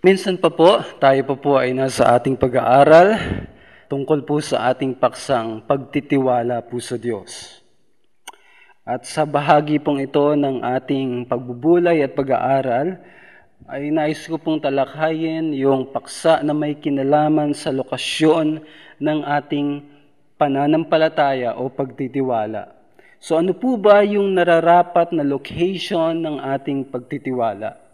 Minsan pa po, tayo pa po ay nasa ating pag-aaral tungkol po sa ating paksang pagtitiwala po sa Diyos. At sa bahagi pong ito ng ating pagbubulay at pag-aaral, ay nais ko pong talakhayin yung paksa na may kinalaman sa lokasyon ng ating pananampalataya o pagtitiwala. So ano po ba yung nararapat na location ng ating pagtitiwala?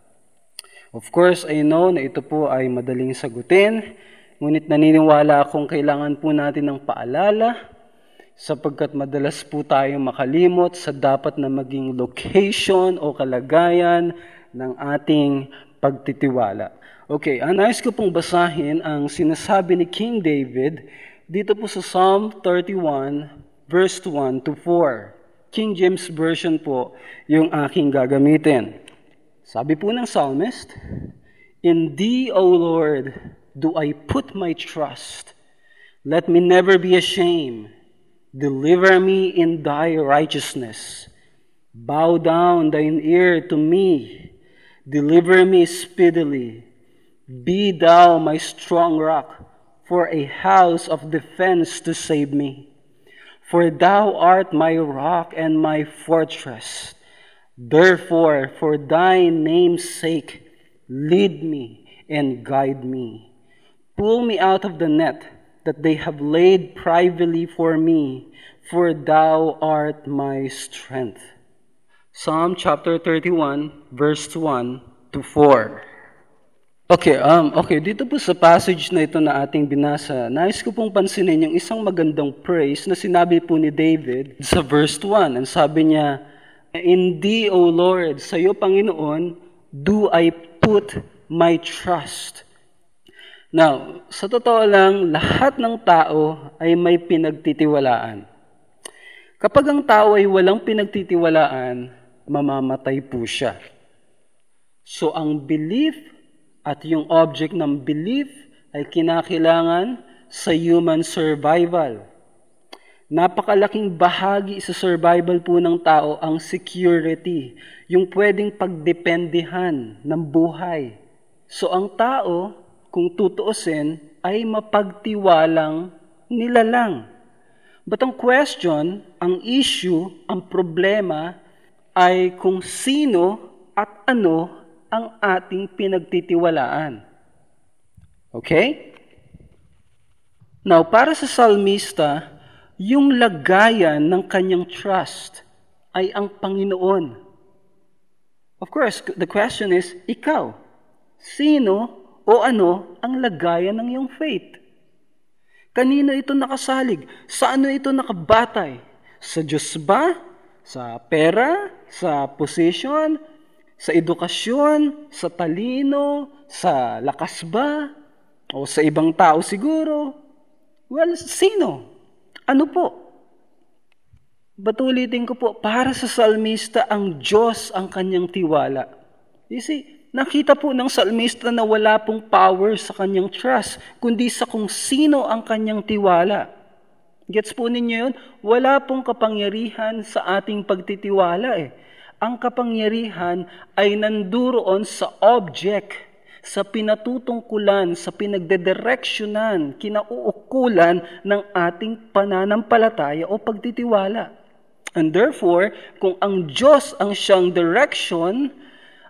Of course, I know na ito po ay madaling sagutin, ngunit naniniwala akong kailangan po natin ng paalala sapagkat madalas po tayong makalimot sa dapat na maging location o kalagayan ng ating pagtitiwala. Okay, anais ko pong basahin ang sinasabi ni King David dito po sa Psalm 31 verse 1 to 4. King James Version po yung aking gagamitin. Sabi po ng psalmist, In Thee, O Lord, do I put my trust. Let me never be ashamed. Deliver me in Thy righteousness. Bow down Thine ear to me. Deliver me speedily. Be Thou my strong rock, for a house of defense to save me. For Thou art my rock and my fortress. Therefore, for thy name's sake, lead me and guide me. Pull me out of the net that they have laid privately for me, for thou art my strength. Psalm chapter 31, verse 1 to 4. Okay, um, okay, dito po sa passage na ito na ating binasa, nais ko pong pansinin yung isang magandang praise na sinabi po ni David sa verse 1. Ang sabi niya, In Thee, O Lord, sa iyo, Panginoon, do I put my trust. Now, sa totoo lang, lahat ng tao ay may pinagtitiwalaan. Kapag ang tao ay walang pinagtitiwalaan, mamamatay po siya. So, ang belief at yung object ng belief ay kinakailangan sa human survival. Napakalaking bahagi sa survival po ng tao ang security, yung pwedeng pagdependihan ng buhay. So ang tao, kung tutuusin, ay mapagtiwalang nilalang. But ang question, ang issue, ang problema ay kung sino at ano ang ating pinagtitiwalaan. Okay? Now, para sa salmista, yung lagayan ng kanyang trust ay ang Panginoon. Of course, the question is, ikaw, sino o ano ang lagayan ng iyong faith? Kanino ito nakasalig? Sa ano ito nakabatay? Sa Diyos ba? Sa pera? Sa position? Sa edukasyon? Sa talino? Sa lakas ba? O sa ibang tao siguro? Well, sino? Ano po? Batulitin ko po, para sa salmista, ang Diyos ang kanyang tiwala. You see, nakita po ng salmista na wala pong power sa kanyang trust, kundi sa kung sino ang kanyang tiwala. Gets po ninyo yun? Wala pong kapangyarihan sa ating pagtitiwala eh. Ang kapangyarihan ay nanduroon sa object sa pinatutungkulan, sa pinagdedireksyonan, kinauukulan ng ating pananampalataya o pagtitiwala. And therefore, kung ang Diyos ang siyang direction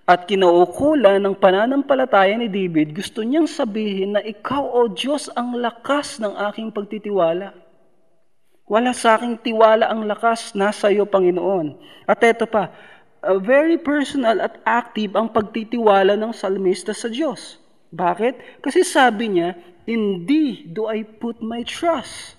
at kinauukulan ng pananampalataya ni David, gusto niyang sabihin na ikaw, O Diyos, ang lakas ng aking pagtitiwala. Wala sa aking tiwala ang lakas, nasa iyo, Panginoon. At eto pa, uh, very personal at active ang pagtitiwala ng salmista sa Diyos. Bakit? Kasi sabi niya, In Thee do I put my trust.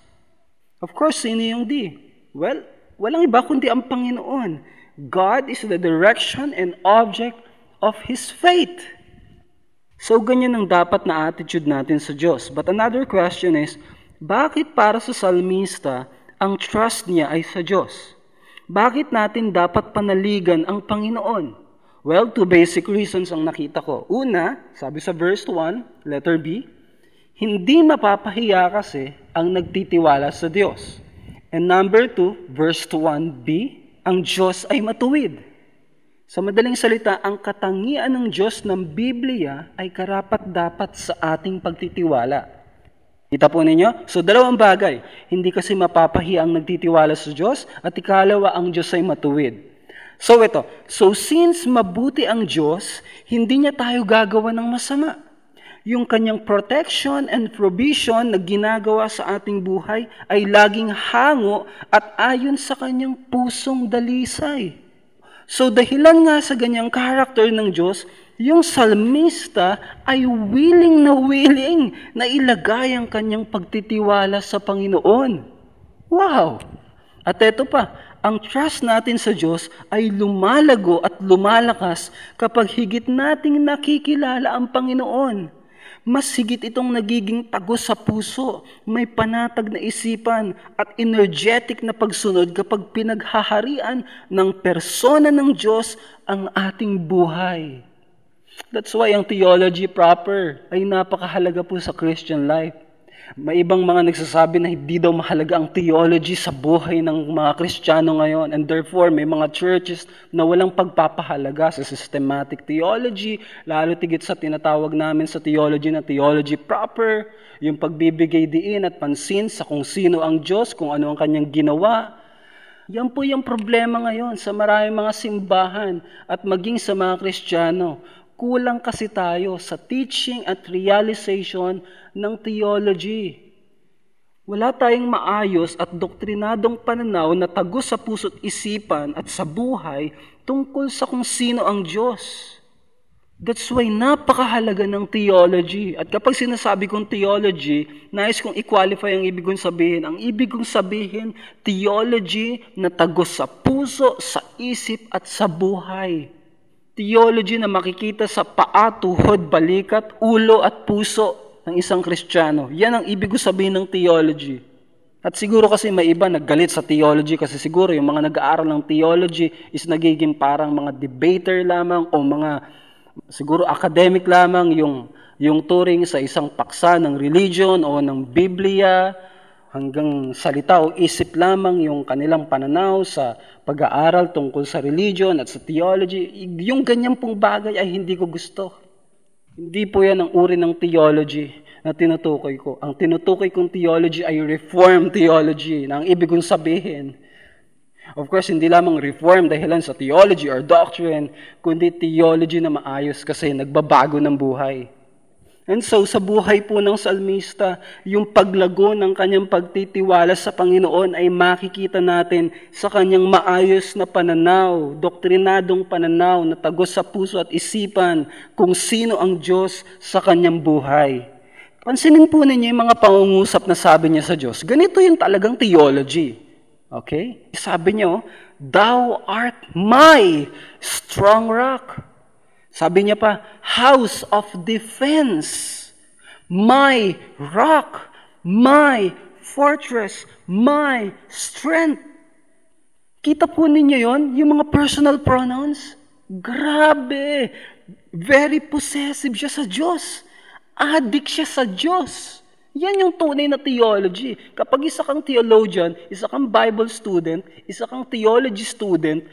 Of course, sino yung Thee? Well, walang iba kundi ang Panginoon. God is the direction and object of His faith. So, ganyan ang dapat na attitude natin sa Diyos. But another question is, bakit para sa salmista, ang trust niya ay sa Diyos? Bakit natin dapat panaligan ang Panginoon? Well, two basic reasons ang nakita ko. Una, sabi sa verse 1, letter B, hindi mapapahiya kasi ang nagtitiwala sa Diyos. And number 2, verse 1b, ang Diyos ay matuwid. Sa madaling salita, ang katangian ng Diyos ng Biblia ay karapat-dapat sa ating pagtitiwala. Kita po ninyo? So, dalawang bagay. Hindi kasi mapapahi ang nagtitiwala sa Diyos at ikalawa, ang Diyos ay matuwid. So, ito. So, since mabuti ang Diyos, hindi niya tayo gagawa ng masama. Yung kanyang protection and provision na ginagawa sa ating buhay ay laging hango at ayon sa kanyang pusong dalisay. So dahilan nga sa ganyang character ng Diyos, yung salmista ay willing na willing na ilagay ang kanyang pagtitiwala sa Panginoon. Wow! At ito pa, ang trust natin sa Diyos ay lumalago at lumalakas kapag higit nating nakikilala ang Panginoon mas higit itong nagiging tagos sa puso, may panatag na isipan at energetic na pagsunod kapag pinaghaharian ng persona ng Diyos ang ating buhay. That's why ang theology proper ay napakahalaga po sa Christian life. May ibang mga nagsasabi na hindi daw mahalaga ang theology sa buhay ng mga Kristiyano ngayon. And therefore, may mga churches na walang pagpapahalaga sa systematic theology, lalo tigit sa tinatawag namin sa theology na theology proper, yung pagbibigay diin at pansin sa kung sino ang Diyos, kung ano ang kanyang ginawa. Yan po yung problema ngayon sa maraming mga simbahan at maging sa mga Kristiyano. Kulang kasi tayo sa teaching at realization ng theology. Wala tayong maayos at doktrinadong pananaw na tagos sa puso't isipan at sa buhay tungkol sa kung sino ang Diyos. That's why napakahalaga ng theology. At kapag sinasabi kong theology, nais kong i-qualify ang ibig kong sabihin. Ang ibig kong sabihin, theology na tagos sa puso, sa isip at sa buhay theology na makikita sa paa, tuhod, balikat, ulo at puso ng isang Kristiyano. Yan ang ibig sabihin ng theology. At siguro kasi may iba naggalit sa theology kasi siguro yung mga nag-aaral ng theology is nagiging parang mga debater lamang o mga siguro academic lamang yung yung turing sa isang paksa ng religion o ng Biblia hanggang salita o isip lamang yung kanilang pananaw sa pag-aaral tungkol sa religion at sa theology. Yung ganyan pong bagay ay hindi ko gusto. Hindi po yan ang uri ng theology na tinutukoy ko. Ang tinutukoy kong theology ay reform theology na ang ibig kong sabihin. Of course, hindi lamang reform dahilan sa theology or doctrine, kundi theology na maayos kasi nagbabago ng buhay. And so, sa buhay po ng salmista, yung paglago ng kanyang pagtitiwala sa Panginoon ay makikita natin sa kanyang maayos na pananaw, doktrinadong pananaw na tagos sa puso at isipan kung sino ang Diyos sa kanyang buhay. Pansinin po ninyo yung mga pangungusap na sabi niya sa Diyos. Ganito yung talagang theology. Okay? Sabi niya, Thou art my strong rock. Sabi niya pa, house of defense, my rock, my fortress, my strength. Kita po ninyo yon, yung mga personal pronouns. Grabe! Very possessive siya sa Diyos. Addict siya sa Diyos. Yan yung tunay na theology. Kapag isa kang theologian, isa kang Bible student, isa kang theology student,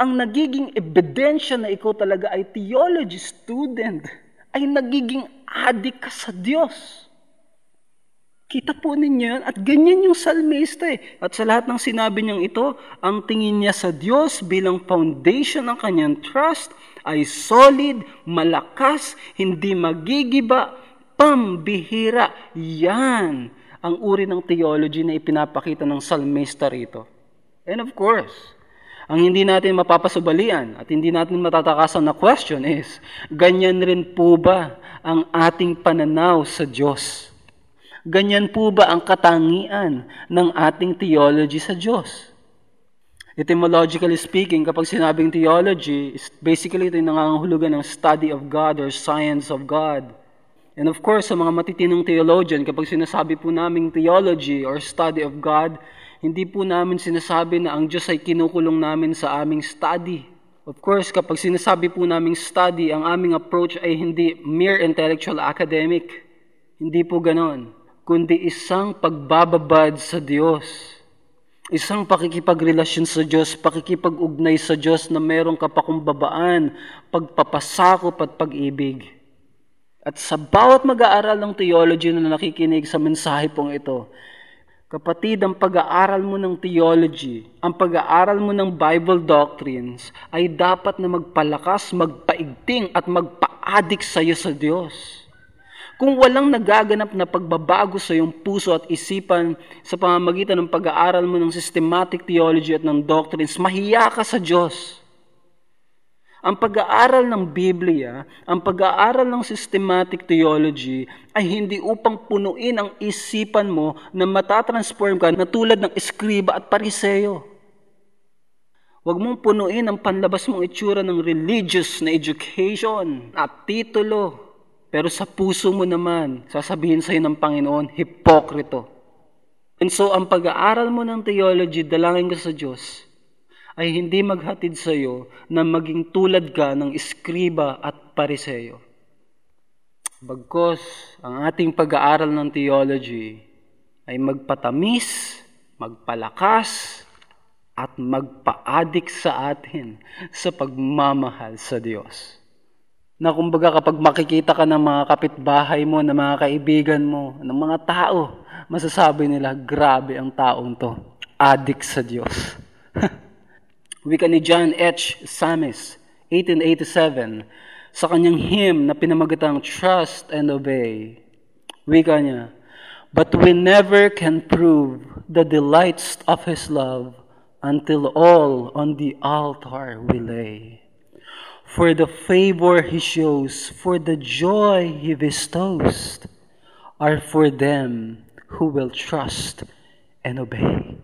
ang nagiging ebidensya na ikaw talaga ay theology student, ay nagiging adik ka sa Diyos. Kita po ninyo yan. At ganyan yung salmista eh. At sa lahat ng sinabi niyang ito, ang tingin niya sa Diyos bilang foundation ng kanyang trust ay solid, malakas, hindi magigiba, pambihira. Yan ang uri ng theology na ipinapakita ng salmista rito. And of course, ang hindi natin mapapasubalian at hindi natin matatakasan na question is, ganyan rin po ba ang ating pananaw sa Diyos? Ganyan po ba ang katangian ng ating theology sa Diyos? Etymologically speaking, kapag sinabing theology, basically ito yung nangangahulugan ng study of God or science of God. And of course, sa mga matitinong theologian, kapag sinasabi po naming theology or study of God, hindi po namin sinasabi na ang Diyos ay kinukulong namin sa aming study. Of course, kapag sinasabi po naming study, ang aming approach ay hindi mere intellectual academic. Hindi po ganon. Kundi isang pagbababad sa Diyos. Isang pakikipagrelasyon sa Diyos, pakikipag-ugnay sa Diyos na meron kapakumbabaan, pagpapasakop at pag-ibig. At sa bawat mag-aaral ng theology na nakikinig sa mensahe pong ito, kapatid, ang pag-aaral mo ng theology, ang pag-aaral mo ng Bible doctrines ay dapat na magpalakas, magpaigting at magpa-addict sa iyo sa Diyos. Kung walang nagaganap na pagbabago sa iyong puso at isipan sa pamamagitan ng pag-aaral mo ng systematic theology at ng doctrines, mahiya ka sa Diyos. Ang pag-aaral ng Biblia, ang pag-aaral ng systematic theology ay hindi upang punuin ang isipan mo na matatransform ka na tulad ng eskriba at pariseyo. Huwag mong punuin ang panlabas mong itsura ng religious na education at titulo pero sa puso mo naman, sasabihin sa'yo ng Panginoon, hipokrito. And so, ang pag-aaral mo ng theology, dalangin ka sa Diyos, ay hindi maghatid sa iyo na maging tulad ka ng iskriba at pariseyo. Bagkos, ang ating pag-aaral ng theology ay magpatamis, magpalakas, at magpaadik sa atin sa pagmamahal sa Diyos na kumbaga kapag makikita ka ng mga kapitbahay mo, ng mga kaibigan mo, ng mga tao, masasabi nila, grabe ang taong to. Addict sa Diyos. Wika ni John H. Samis, 1887, sa kanyang hymn na pinamagatang Trust and Obey. Wika niya, But we never can prove the delights of His love until all on the altar we lay for the favor he shows, for the joy he bestows, are for them who will trust and obey.